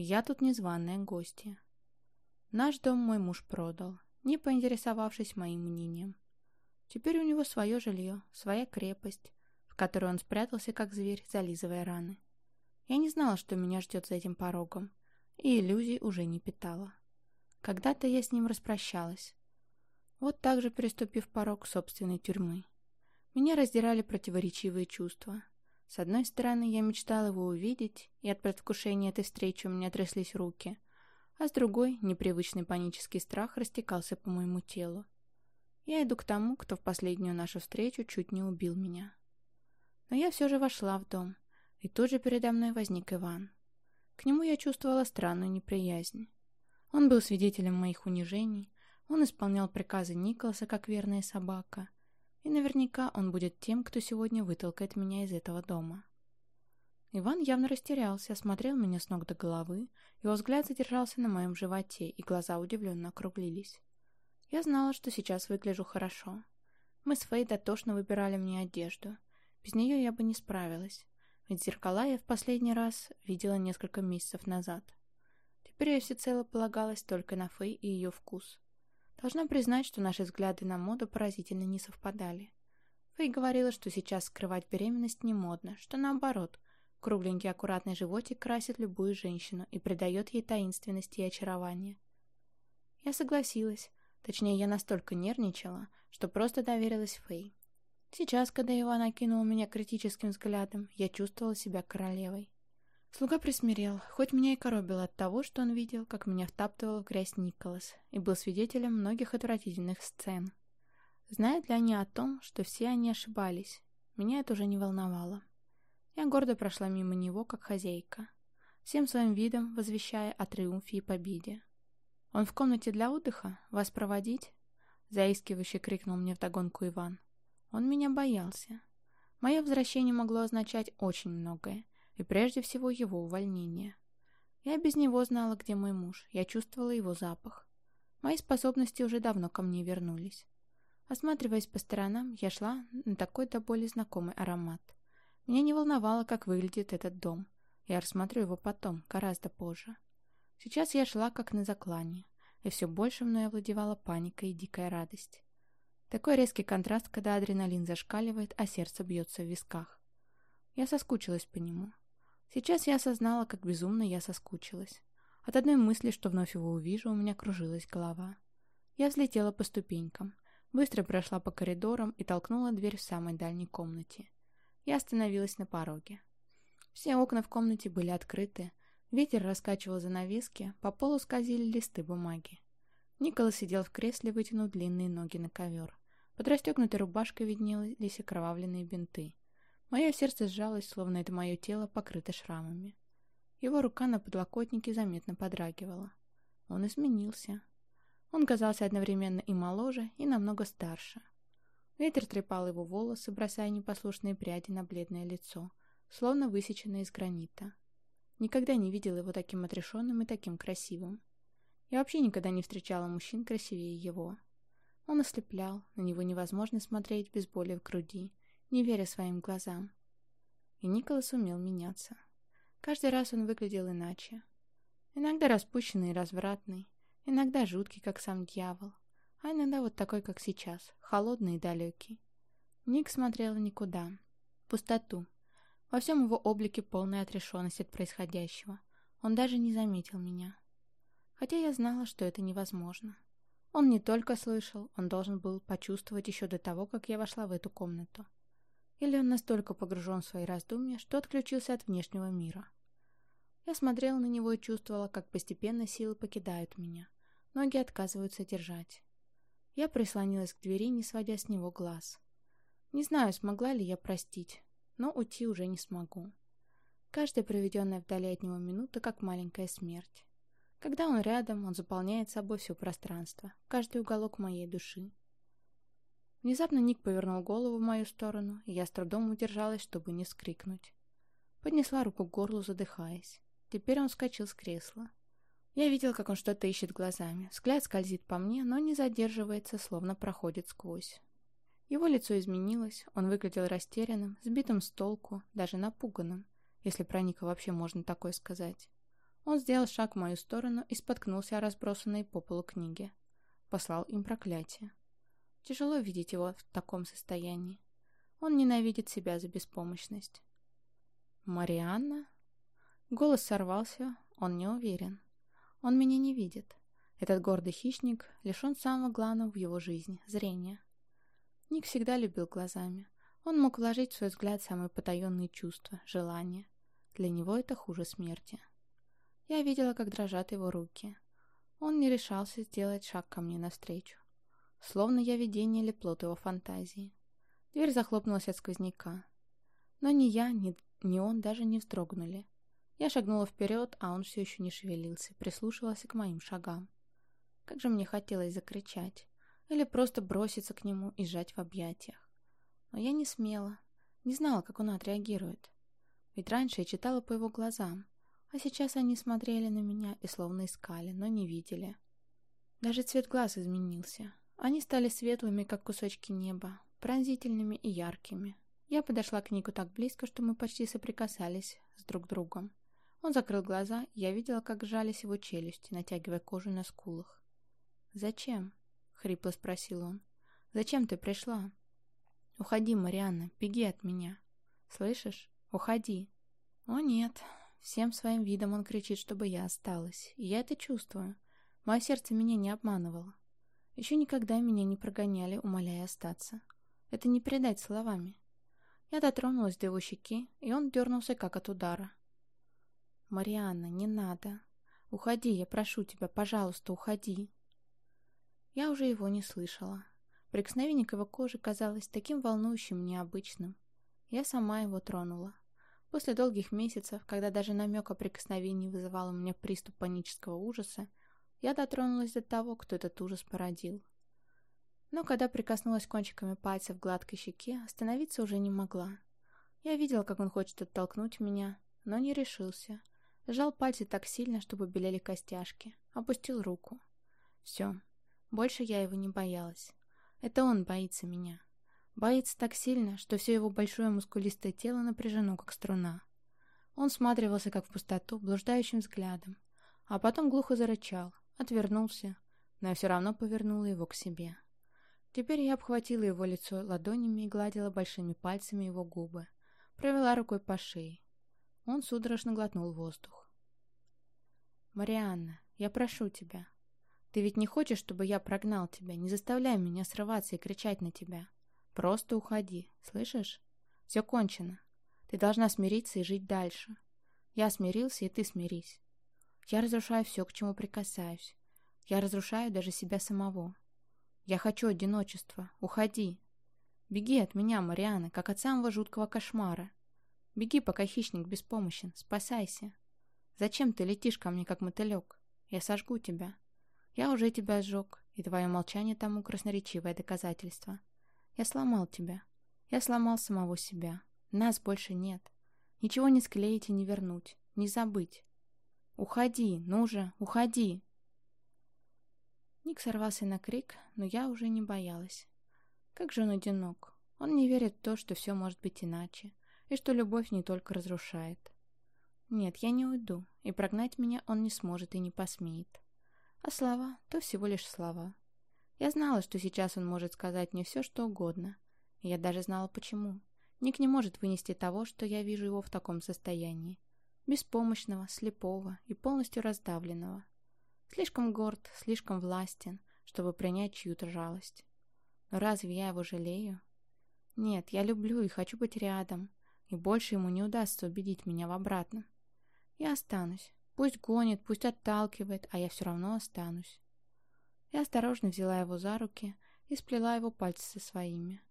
Я тут незваная гостья. Наш дом мой муж продал, не поинтересовавшись моим мнением. Теперь у него свое жилье, своя крепость, в которой он спрятался, как зверь, зализывая раны. Я не знала, что меня ждет за этим порогом, и иллюзий уже не питала. Когда-то я с ним распрощалась. Вот так же переступив порог собственной тюрьмы. Меня раздирали противоречивые чувства. С одной стороны, я мечтала его увидеть, и от предвкушения этой встречи у меня тряслись руки, а с другой, непривычный панический страх растекался по моему телу. Я иду к тому, кто в последнюю нашу встречу чуть не убил меня. Но я все же вошла в дом, и тут же передо мной возник Иван. К нему я чувствовала странную неприязнь. Он был свидетелем моих унижений, он исполнял приказы Николаса как верная собака, и наверняка он будет тем, кто сегодня вытолкает меня из этого дома. Иван явно растерялся, осмотрел меня с ног до головы, его взгляд задержался на моем животе, и глаза удивленно округлились. Я знала, что сейчас выгляжу хорошо. Мы с Фей дотошно выбирали мне одежду. Без нее я бы не справилась, ведь зеркала я в последний раз видела несколько месяцев назад. Теперь я всецело полагалась только на Фей и ее вкус. Должна признать, что наши взгляды на моду поразительно не совпадали. Фэй говорила, что сейчас скрывать беременность не модно, что наоборот, кругленький аккуратный животик красит любую женщину и придает ей таинственности и очарования. Я согласилась, точнее я настолько нервничала, что просто доверилась Фэй. Сейчас, когда Иван окинул меня критическим взглядом, я чувствовала себя королевой. Слуга присмирел, хоть меня и коробило от того, что он видел, как меня втаптывал в грязь Николас, и был свидетелем многих отвратительных сцен. Знают ли они о том, что все они ошибались? Меня это уже не волновало. Я гордо прошла мимо него, как хозяйка, всем своим видом возвещая о триумфе и победе. «Он в комнате для отдыха? Вас проводить?» Заискивающе крикнул мне вдогонку Иван. Он меня боялся. Мое возвращение могло означать очень многое, и прежде всего его увольнение. Я без него знала, где мой муж, я чувствовала его запах. Мои способности уже давно ко мне вернулись. Осматриваясь по сторонам, я шла на такой до боли знакомый аромат. Меня не волновало, как выглядит этот дом. Я рассмотрю его потом, гораздо позже. Сейчас я шла как на заклане, и все больше мной овладевала паника и дикая радость. Такой резкий контраст, когда адреналин зашкаливает, а сердце бьется в висках. Я соскучилась по нему. Сейчас я осознала, как безумно я соскучилась. От одной мысли, что вновь его увижу, у меня кружилась голова. Я взлетела по ступенькам, быстро прошла по коридорам и толкнула дверь в самой дальней комнате. Я остановилась на пороге. Все окна в комнате были открыты, ветер раскачивал занавески, по полу скользили листы бумаги. Никола сидел в кресле, вытянув длинные ноги на ковер. Под расстегнутой рубашкой виднелись окровавленные бинты. Мое сердце сжалось, словно это мое тело покрыто шрамами. Его рука на подлокотнике заметно подрагивала. Он изменился. Он казался одновременно и моложе, и намного старше. Ветер трепал его волосы, бросая непослушные пряди на бледное лицо, словно высеченное из гранита. Никогда не видел его таким отрешенным и таким красивым. Я вообще никогда не встречала мужчин красивее его. Он ослеплял, на него невозможно смотреть без боли в груди, не веря своим глазам. И Николас умел меняться. Каждый раз он выглядел иначе. Иногда распущенный и развратный, иногда жуткий, как сам дьявол, а иногда вот такой, как сейчас, холодный и далекий. Ник смотрел никуда, в пустоту. Во всем его облике полная отрешенность от происходящего. Он даже не заметил меня. Хотя я знала, что это невозможно. Он не только слышал, он должен был почувствовать еще до того, как я вошла в эту комнату. Или он настолько погружен в свои раздумья, что отключился от внешнего мира. Я смотрела на него и чувствовала, как постепенно силы покидают меня. Ноги отказываются держать. Я прислонилась к двери, не сводя с него глаз. Не знаю, смогла ли я простить, но уйти уже не смогу. Каждая проведенная вдали от него минута, как маленькая смерть. Когда он рядом, он заполняет собой все пространство, каждый уголок моей души. Внезапно Ник повернул голову в мою сторону, и я с трудом удержалась, чтобы не вскрикнуть. Поднесла руку к горлу, задыхаясь. Теперь он вскочил с кресла. Я видел, как он что-то ищет глазами. Взгляд скользит по мне, но не задерживается, словно проходит сквозь. Его лицо изменилось, он выглядел растерянным, сбитым с толку, даже напуганным, если про Ника вообще можно такое сказать. Он сделал шаг в мою сторону и споткнулся о разбросанные по полу книги. Послал им проклятие. Тяжело видеть его в таком состоянии. Он ненавидит себя за беспомощность. «Марианна?» Голос сорвался, он не уверен. Он меня не видит. Этот гордый хищник лишен самого главного в его жизни — зрения. Ник всегда любил глазами. Он мог вложить в свой взгляд самые потаенные чувства, желания. Для него это хуже смерти. Я видела, как дрожат его руки. Он не решался сделать шаг ко мне навстречу. Словно я видение или плод его фантазии. Дверь захлопнулась от сквозняка. Но ни я, ни, ни он даже не вздрогнули. Я шагнула вперед, а он все еще не шевелился, прислушивался к моим шагам. Как же мне хотелось закричать. Или просто броситься к нему и сжать в объятиях. Но я не смела. Не знала, как он отреагирует. Ведь раньше я читала по его глазам, а сейчас они смотрели на меня и словно искали, но не видели. Даже цвет глаз изменился. Они стали светлыми, как кусочки неба, пронзительными и яркими. Я подошла к Нику так близко, что мы почти соприкасались с друг другом. Он закрыл глаза, я видела, как сжались его челюсти, натягивая кожу на скулах. «Зачем?» — хрипло спросил он. «Зачем ты пришла?» «Уходи, Марианна, беги от меня. Слышишь? Уходи!» «О нет!» Всем своим видом он кричит, чтобы я осталась. И я это чувствую. Мое сердце меня не обманывало. Еще никогда меня не прогоняли, умоляя остаться. Это не передать словами. Я дотронулась до его щеки, и он дернулся, как от удара. «Марианна, не надо. Уходи, я прошу тебя, пожалуйста, уходи». Я уже его не слышала. Прикосновение к его коже казалось таким волнующим, необычным. Я сама его тронула. После долгих месяцев, когда даже намек о прикосновении вызывал у меня приступ панического ужаса, я дотронулась до того, кто этот ужас породил. Но когда прикоснулась кончиками пальцев к гладкой щеке, остановиться уже не могла. Я видела, как он хочет оттолкнуть меня, но не решился. Сжал пальцы так сильно, чтобы белели костяшки. Опустил руку. Все. Больше я его не боялась. Это он боится меня. Боится так сильно, что все его большое мускулистое тело напряжено, как струна. Он сматривался, как в пустоту, блуждающим взглядом. А потом глухо зарычал, отвернулся, но я все равно повернула его к себе. Теперь я обхватила его лицо ладонями и гладила большими пальцами его губы. Провела рукой по шее. Он судорожно глотнул воздух. «Марианна, я прошу тебя. Ты ведь не хочешь, чтобы я прогнал тебя? Не заставляй меня срываться и кричать на тебя. Просто уходи, слышишь? Все кончено. Ты должна смириться и жить дальше. Я смирился, и ты смирись. Я разрушаю все, к чему прикасаюсь. Я разрушаю даже себя самого. Я хочу одиночества. Уходи. Беги от меня, Мариана, как от самого жуткого кошмара. Беги, пока хищник беспомощен. Спасайся. Зачем ты летишь ко мне, как мотылек? Я сожгу тебя. Я уже тебя сжег, и твое молчание тому красноречивое доказательство. Я сломал тебя. Я сломал самого себя. Нас больше нет. Ничего не склеить и не вернуть. Не забыть. Уходи, ну же, уходи. Ник сорвался на крик, но я уже не боялась. Как же он одинок. Он не верит в то, что все может быть иначе и что любовь не только разрушает. Нет, я не уйду, и прогнать меня он не сможет и не посмеет. А слова — то всего лишь слова. Я знала, что сейчас он может сказать мне все, что угодно. И я даже знала, почему. Ник не может вынести того, что я вижу его в таком состоянии. Беспомощного, слепого и полностью раздавленного. Слишком горд, слишком властен, чтобы принять чью-то жалость. Но разве я его жалею? Нет, я люблю и хочу быть рядом, и больше ему не удастся убедить меня в обратном. Я останусь. Пусть гонит, пусть отталкивает, а я все равно останусь. Я осторожно взяла его за руки и сплела его пальцы со своими.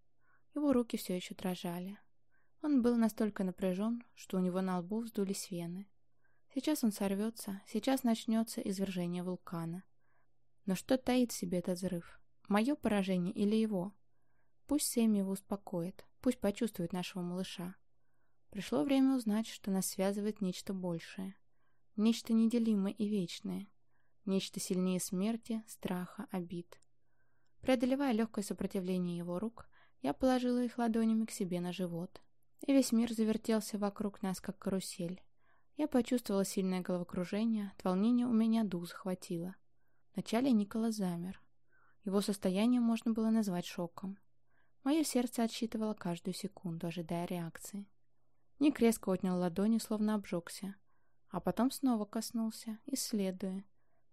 Его руки все еще дрожали. Он был настолько напряжен, что у него на лбу вздулись вены. Сейчас он сорвется, сейчас начнется извержение вулкана. Но что таит в себе этот взрыв? Мое поражение или его? Пусть Сэмми его успокоит, пусть почувствует нашего малыша. Пришло время узнать, что нас связывает нечто большее. Нечто неделимое и вечное. Нечто сильнее смерти, страха, обид. Преодолевая легкое сопротивление его рук, я положила их ладонями к себе на живот. И весь мир завертелся вокруг нас, как карусель. Я почувствовала сильное головокружение, от волнения у меня дух захватило. Вначале Никола замер. Его состояние можно было назвать шоком. Мое сердце отсчитывало каждую секунду, ожидая реакции. Ник резко отнял ладони, словно обжегся, а потом снова коснулся, исследуя.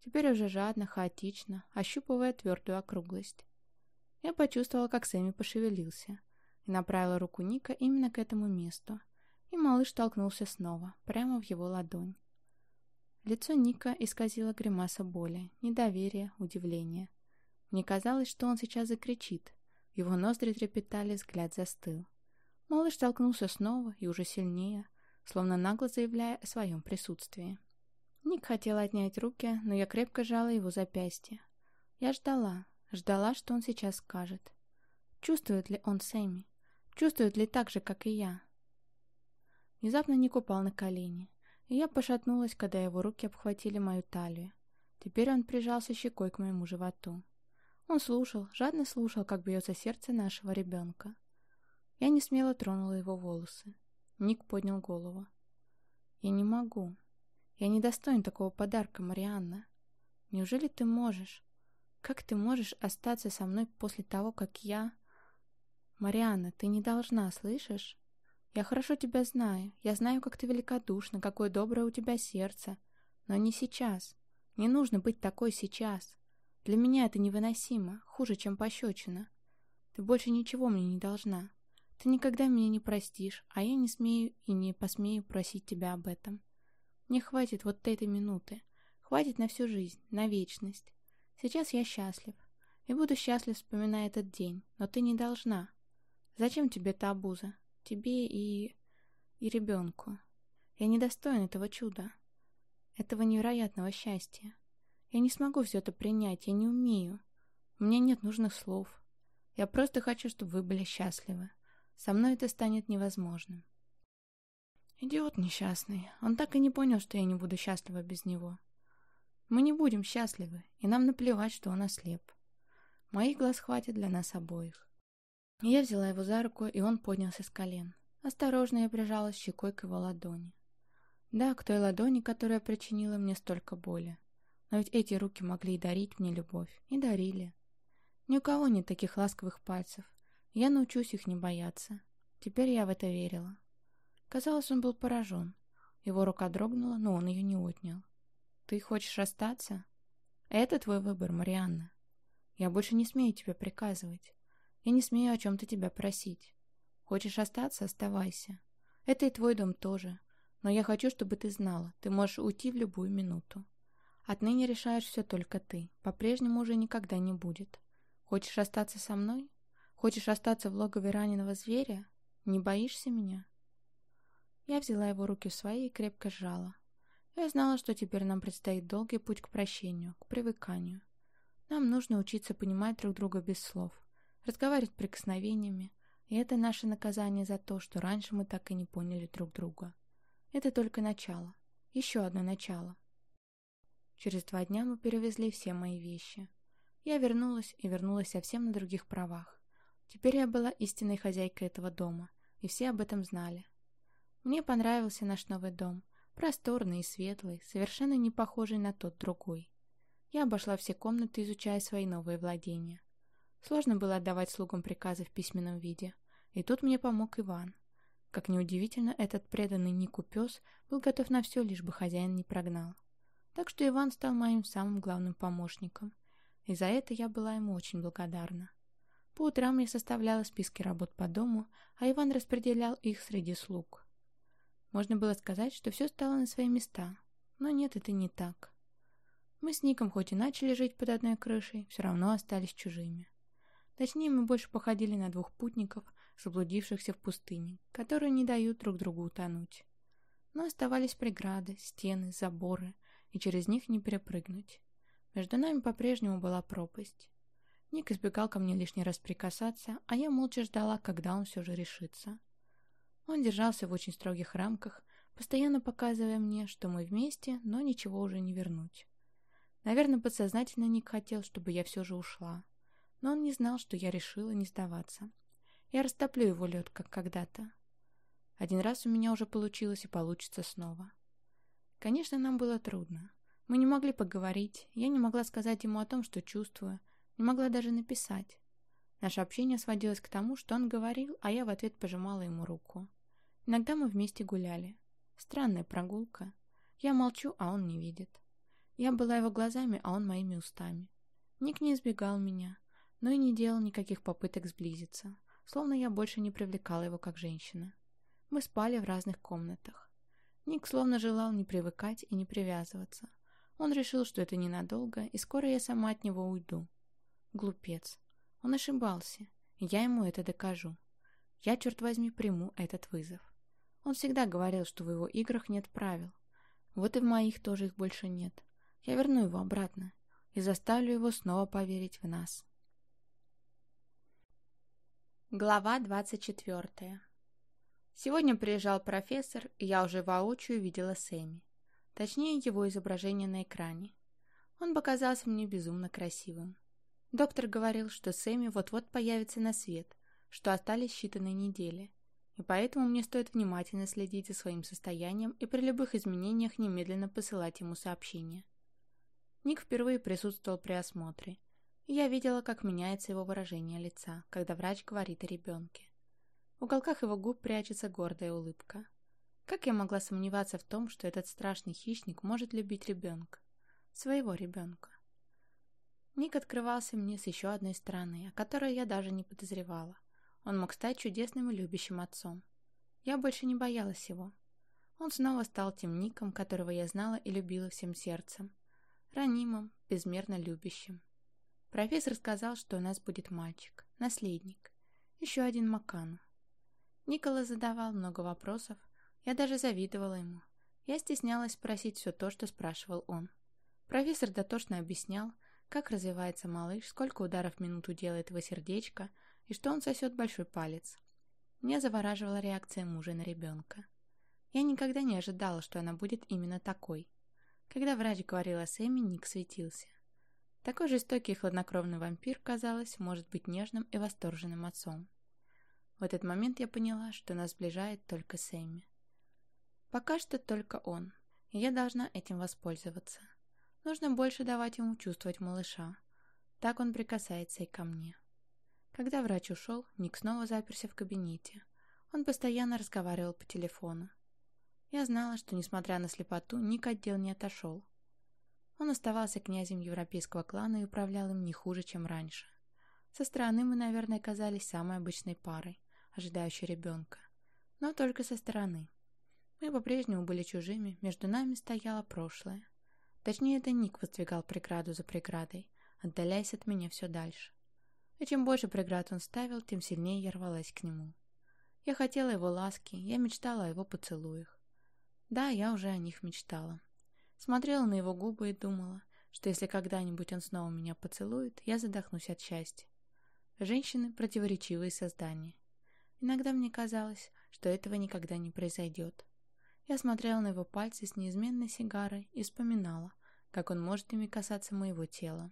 Теперь уже жадно, хаотично, ощупывая твердую округлость. Я почувствовала, как Сэмми пошевелился, и направила руку Ника именно к этому месту, и малыш толкнулся снова, прямо в его ладонь. Лицо Ника исказило гримаса боли, недоверия, удивления. Мне казалось, что он сейчас закричит. Его ноздри трепетали, взгляд застыл. Малыш толкнулся снова и уже сильнее, словно нагло заявляя о своем присутствии. Ник хотел отнять руки, но я крепко жала его запястье. Я ждала, ждала, что он сейчас скажет. Чувствует ли он Сэмми? Чувствует ли так же, как и я? Внезапно Ник упал на колени и я пошатнулась, когда его руки обхватили мою талию. Теперь он прижался щекой к моему животу. Он слушал, жадно слушал, как бьется сердце нашего ребенка. Я не смело тронула его волосы. Ник поднял голову. «Я не могу. Я не достоин такого подарка, Марианна. Неужели ты можешь? Как ты можешь остаться со мной после того, как я...» «Марианна, ты не должна, слышишь? Я хорошо тебя знаю. Я знаю, как ты великодушна, какое доброе у тебя сердце. Но не сейчас. Не нужно быть такой сейчас. Для меня это невыносимо, хуже, чем пощечина. Ты больше ничего мне не должна. Ты никогда меня не простишь, а я не смею и не посмею просить тебя об этом. Мне хватит вот этой минуты. Хватит на всю жизнь, на вечность. Сейчас я счастлив. И буду счастлив, вспоминая этот день. Но ты не должна. Зачем тебе эта обуза? Тебе и... и ребенку. Я недостоин этого чуда. Этого невероятного счастья. Я не смогу все это принять, я не умею. У меня нет нужных слов. Я просто хочу, чтобы вы были счастливы. Со мной это станет невозможным. Идиот несчастный. Он так и не понял, что я не буду счастлива без него. Мы не будем счастливы, и нам наплевать, что он ослеп. Моих глаз хватит для нас обоих. Я взяла его за руку, и он поднялся с колен. Осторожно я прижалась щекой к его ладони. Да, к той ладони, которая причинила мне столько боли. Но ведь эти руки могли и дарить мне любовь. И дарили. Ни у кого нет таких ласковых пальцев. Я научусь их не бояться. Теперь я в это верила. Казалось, он был поражен. Его рука дрогнула, но он ее не отнял. «Ты хочешь расстаться?» «Это твой выбор, Марианна. Я больше не смею тебе приказывать. Я не смею о чем-то тебя просить. Хочешь остаться – оставайся. Это и твой дом тоже. Но я хочу, чтобы ты знала, ты можешь уйти в любую минуту. Отныне решаешь все только ты. По-прежнему уже никогда не будет. Хочешь остаться со мной? Хочешь остаться в логове раненого зверя? Не боишься меня?» Я взяла его руки в свои и крепко сжала. Я знала, что теперь нам предстоит долгий путь к прощению, к привыканию. Нам нужно учиться понимать друг друга без слов разговаривать прикосновениями, и это наше наказание за то, что раньше мы так и не поняли друг друга. Это только начало. Еще одно начало. Через два дня мы перевезли все мои вещи. Я вернулась и вернулась совсем на других правах. Теперь я была истинной хозяйкой этого дома, и все об этом знали. Мне понравился наш новый дом, просторный и светлый, совершенно не похожий на тот другой. Я обошла все комнаты, изучая свои новые владения. Сложно было отдавать слугам приказы в письменном виде. И тут мне помог Иван. Как неудивительно, этот преданный Нику пес был готов на все, лишь бы хозяин не прогнал. Так что Иван стал моим самым главным помощником. И за это я была ему очень благодарна. По утрам я составляла списки работ по дому, а Иван распределял их среди слуг. Можно было сказать, что все стало на свои места. Но нет, это не так. Мы с Ником хоть и начали жить под одной крышей, все равно остались чужими. Точнее, мы больше походили на двух путников, заблудившихся в пустыне, которые не дают друг другу утонуть. Но оставались преграды, стены, заборы, и через них не перепрыгнуть. Между нами по-прежнему была пропасть. Ник избегал ко мне лишний раз прикасаться, а я молча ждала, когда он все же решится. Он держался в очень строгих рамках, постоянно показывая мне, что мы вместе, но ничего уже не вернуть. Наверное, подсознательно Ник хотел, чтобы я все же ушла но он не знал, что я решила не сдаваться. Я растоплю его лед, как когда-то. Один раз у меня уже получилось и получится снова. Конечно, нам было трудно. Мы не могли поговорить, я не могла сказать ему о том, что чувствую, не могла даже написать. Наше общение сводилось к тому, что он говорил, а я в ответ пожимала ему руку. Иногда мы вместе гуляли. Странная прогулка. Я молчу, а он не видит. Я была его глазами, а он моими устами. Ник не избегал меня, но и не делал никаких попыток сблизиться, словно я больше не привлекала его как женщина. Мы спали в разных комнатах. Ник словно желал не привыкать и не привязываться. Он решил, что это ненадолго, и скоро я сама от него уйду. Глупец. Он ошибался, я ему это докажу. Я, черт возьми, приму этот вызов. Он всегда говорил, что в его играх нет правил. Вот и в моих тоже их больше нет. Я верну его обратно и заставлю его снова поверить в нас. Глава 24 Сегодня приезжал профессор, и я уже воочию видела Сэмми. Точнее, его изображение на экране. Он показался мне безумно красивым. Доктор говорил, что Сэмми вот-вот появится на свет, что остались считанные недели, и поэтому мне стоит внимательно следить за своим состоянием и при любых изменениях немедленно посылать ему сообщения. Ник впервые присутствовал при осмотре, я видела, как меняется его выражение лица, когда врач говорит о ребенке. В уголках его губ прячется гордая улыбка. Как я могла сомневаться в том, что этот страшный хищник может любить ребенка? Своего ребенка. Ник открывался мне с еще одной стороны, о которой я даже не подозревала. Он мог стать чудесным и любящим отцом. Я больше не боялась его. Он снова стал тем Ником, которого я знала и любила всем сердцем ранимым, безмерно любящим. Профессор сказал, что у нас будет мальчик, наследник, еще один Макану. Никола задавал много вопросов, я даже завидовала ему. Я стеснялась спросить все то, что спрашивал он. Профессор дотошно объяснял, как развивается малыш, сколько ударов в минуту делает его сердечко и что он сосет большой палец. Меня завораживала реакция мужа на ребенка. Я никогда не ожидала, что она будет именно такой. Когда врач говорил о Сэмми, Ник светился. Такой жестокий и хладнокровный вампир, казалось, может быть нежным и восторженным отцом. В этот момент я поняла, что нас сближает только Сэмми. Пока что только он, и я должна этим воспользоваться. Нужно больше давать ему чувствовать малыша. Так он прикасается и ко мне. Когда врач ушел, Ник снова заперся в кабинете. Он постоянно разговаривал по телефону. Я знала, что, несмотря на слепоту, Ник от дел не отошел. Он оставался князем европейского клана и управлял им не хуже, чем раньше. Со стороны мы, наверное, казались самой обычной парой, ожидающей ребенка. Но только со стороны. Мы по-прежнему были чужими, между нами стояло прошлое. Точнее, это Ник воздвигал преграду за преградой, отдаляясь от меня все дальше. И чем больше преград он ставил, тем сильнее я рвалась к нему. Я хотела его ласки, я мечтала о его поцелуях. Да, я уже о них мечтала. Смотрела на его губы и думала, что если когда-нибудь он снова меня поцелует, я задохнусь от счастья. Женщины – противоречивые создания. Иногда мне казалось, что этого никогда не произойдет. Я смотрела на его пальцы с неизменной сигарой и вспоминала, как он может ими касаться моего тела.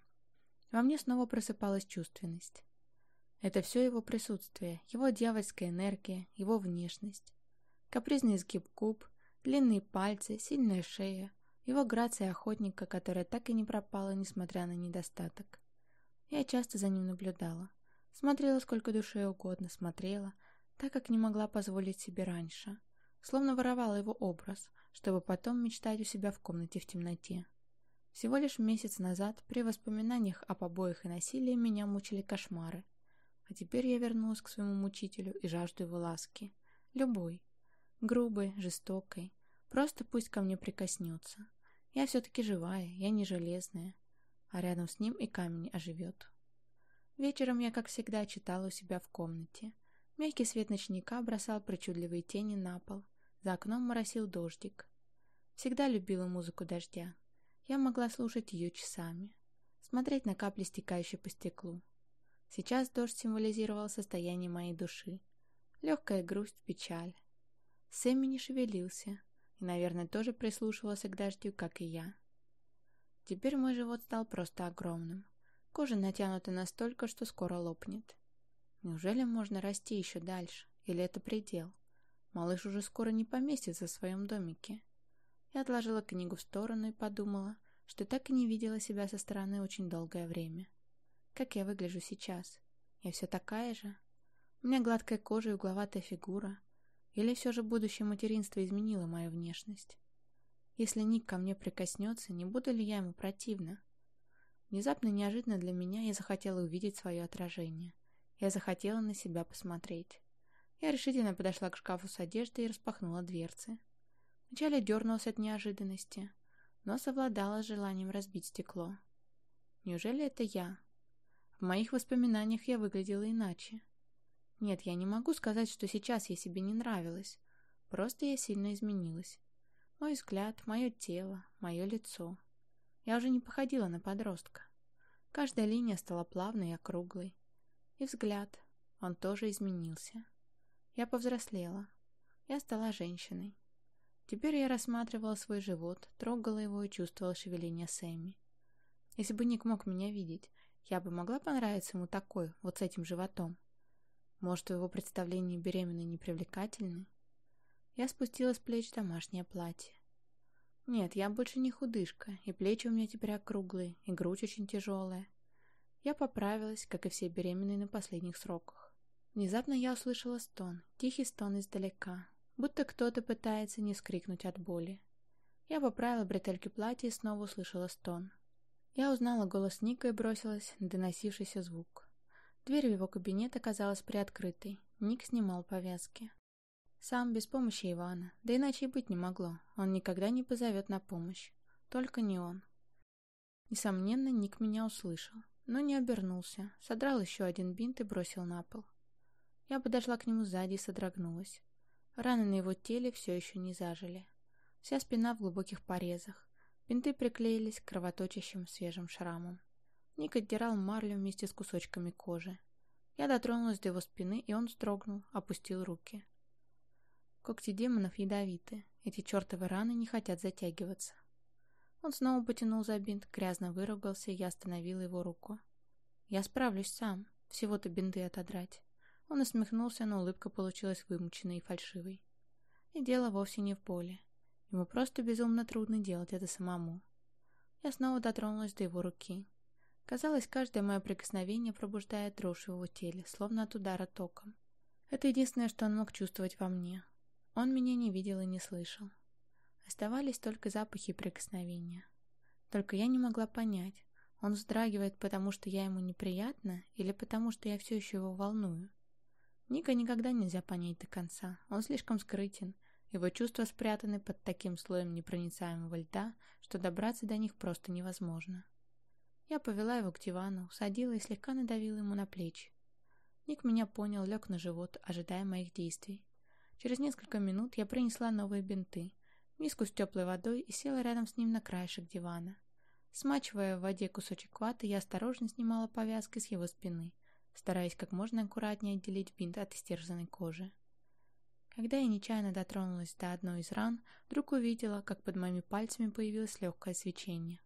Во мне снова просыпалась чувственность. Это все его присутствие, его дьявольская энергия, его внешность. Капризный изгиб губ, Длинные пальцы, сильная шея, его грация охотника, которая так и не пропала, несмотря на недостаток. Я часто за ним наблюдала. Смотрела сколько душе угодно, смотрела, так как не могла позволить себе раньше. Словно воровала его образ, чтобы потом мечтать у себя в комнате в темноте. Всего лишь месяц назад, при воспоминаниях о побоях и насилии, меня мучили кошмары. А теперь я вернулась к своему мучителю и жажду его ласки. Любой, Грубой, жестокой. Просто пусть ко мне прикоснется. Я все-таки живая, я не железная. А рядом с ним и камень оживет. Вечером я, как всегда, читала у себя в комнате. Мягкий свет ночника бросал причудливые тени на пол. За окном моросил дождик. Всегда любила музыку дождя. Я могла слушать ее часами. Смотреть на капли, стекающие по стеклу. Сейчас дождь символизировал состояние моей души. Легкая грусть, печаль. Сэмми не шевелился и, наверное, тоже прислушивался к дождю, как и я. Теперь мой живот стал просто огромным. Кожа натянута настолько, что скоро лопнет. Неужели можно расти еще дальше? Или это предел? Малыш уже скоро не поместится в своем домике. Я отложила книгу в сторону и подумала, что так и не видела себя со стороны очень долгое время. Как я выгляжу сейчас? Я все такая же? У меня гладкая кожа и угловатая фигура. Или все же будущее материнство изменило мою внешность? Если Ник ко мне прикоснется, не буду ли я ему противна? Внезапно неожиданно для меня я захотела увидеть свое отражение. Я захотела на себя посмотреть. Я решительно подошла к шкафу с одеждой и распахнула дверцы. Вначале дернулась от неожиданности, но совладала с желанием разбить стекло. Неужели это я? В моих воспоминаниях я выглядела иначе. Нет, я не могу сказать, что сейчас я себе не нравилась. Просто я сильно изменилась. Мой взгляд, мое тело, мое лицо. Я уже не походила на подростка. Каждая линия стала плавной и округлой. И взгляд, он тоже изменился. Я повзрослела. Я стала женщиной. Теперь я рассматривала свой живот, трогала его и чувствовала шевеление Сэмми. Если бы Ник мог меня видеть, я бы могла понравиться ему такой, вот с этим животом. Может, в его представлении беременной непривлекательны? Я спустила с плеч домашнее платье. Нет, я больше не худышка, и плечи у меня теперь округлые, и грудь очень тяжелая. Я поправилась, как и все беременные на последних сроках. Внезапно я услышала стон, тихий стон издалека, будто кто-то пытается не вскрикнуть от боли. Я поправила бретельки платья и снова услышала стон. Я узнала голос Ника и бросилась на доносившийся звук. Дверь в его кабинет оказалась приоткрытой. Ник снимал повязки. Сам, без помощи Ивана. Да иначе и быть не могло. Он никогда не позовет на помощь. Только не он. Несомненно, Ник меня услышал. Но не обернулся. Содрал еще один бинт и бросил на пол. Я подошла к нему сзади и содрогнулась. Раны на его теле все еще не зажили. Вся спина в глубоких порезах. Бинты приклеились к кровоточащим свежим шрамам. Ник отдирал марлю вместе с кусочками кожи. Я дотронулась до его спины, и он вздрогнул, опустил руки. Когти демонов ядовиты. Эти чертовы раны не хотят затягиваться. Он снова потянул за бинт, грязно выругался, и я остановила его руку. «Я справлюсь сам. Всего-то бинты отодрать». Он усмехнулся, но улыбка получилась вымученной и фальшивой. И дело вовсе не в боли. Ему просто безумно трудно делать это самому. Я снова дотронулась до его руки. Казалось, каждое мое прикосновение пробуждает дрожь в его теле, словно от удара током. Это единственное, что он мог чувствовать во мне. Он меня не видел и не слышал. Оставались только запахи прикосновения. Только я не могла понять, он вздрагивает, потому что я ему неприятна, или потому что я все еще его волную. Ника никогда нельзя понять до конца. Он слишком скрытен. Его чувства спрятаны под таким слоем непроницаемого льда, что добраться до них просто невозможно. Я повела его к дивану, усадила и слегка надавила ему на плечи. Ник меня понял, лег на живот, ожидая моих действий. Через несколько минут я принесла новые бинты, миску с теплой водой и села рядом с ним на краешек дивана. Смачивая в воде кусочек ваты, я осторожно снимала повязки с его спины, стараясь как можно аккуратнее отделить бинт от истерзанной кожи. Когда я нечаянно дотронулась до одной из ран, вдруг увидела, как под моими пальцами появилось легкое свечение.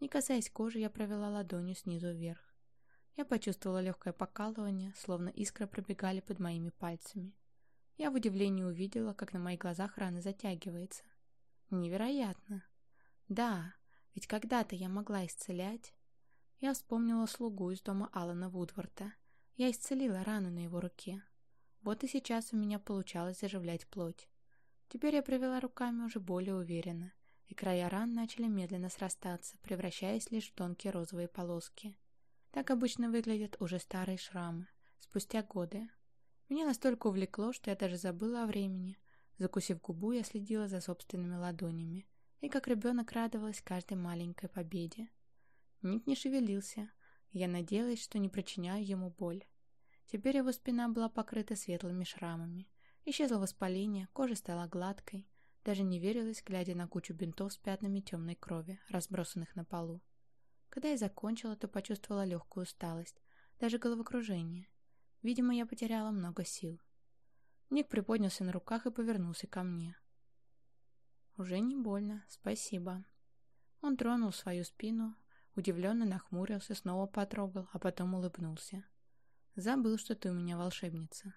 Не касаясь кожи, я провела ладонью снизу вверх. Я почувствовала легкое покалывание, словно искры пробегали под моими пальцами. Я в удивлении увидела, как на моих глазах рана затягивается. Невероятно. Да, ведь когда-то я могла исцелять. Я вспомнила слугу из дома Алана Вудворта. Я исцелила рану на его руке. Вот и сейчас у меня получалось заживлять плоть. Теперь я провела руками уже более уверенно, и края ран начали медленно срастаться, превращаясь лишь в тонкие розовые полоски. Так обычно выглядят уже старые шрамы, спустя годы. Меня настолько увлекло, что я даже забыла о времени. Закусив губу, я следила за собственными ладонями, и как ребенок радовалась каждой маленькой победе. Ник не шевелился, я надеялась, что не причиняю ему боль. Теперь его спина была покрыта светлыми шрамами. Исчезло воспаление, кожа стала гладкой. Даже не верилась, глядя на кучу бинтов с пятнами темной крови, разбросанных на полу. Когда я закончила, то почувствовала легкую усталость, даже головокружение. Видимо, я потеряла много сил. Ник приподнялся на руках и повернулся ко мне. «Уже не больно, спасибо». Он тронул свою спину, Удивленно нахмурился, снова потрогал, а потом улыбнулся. «Забыл, что ты у меня волшебница».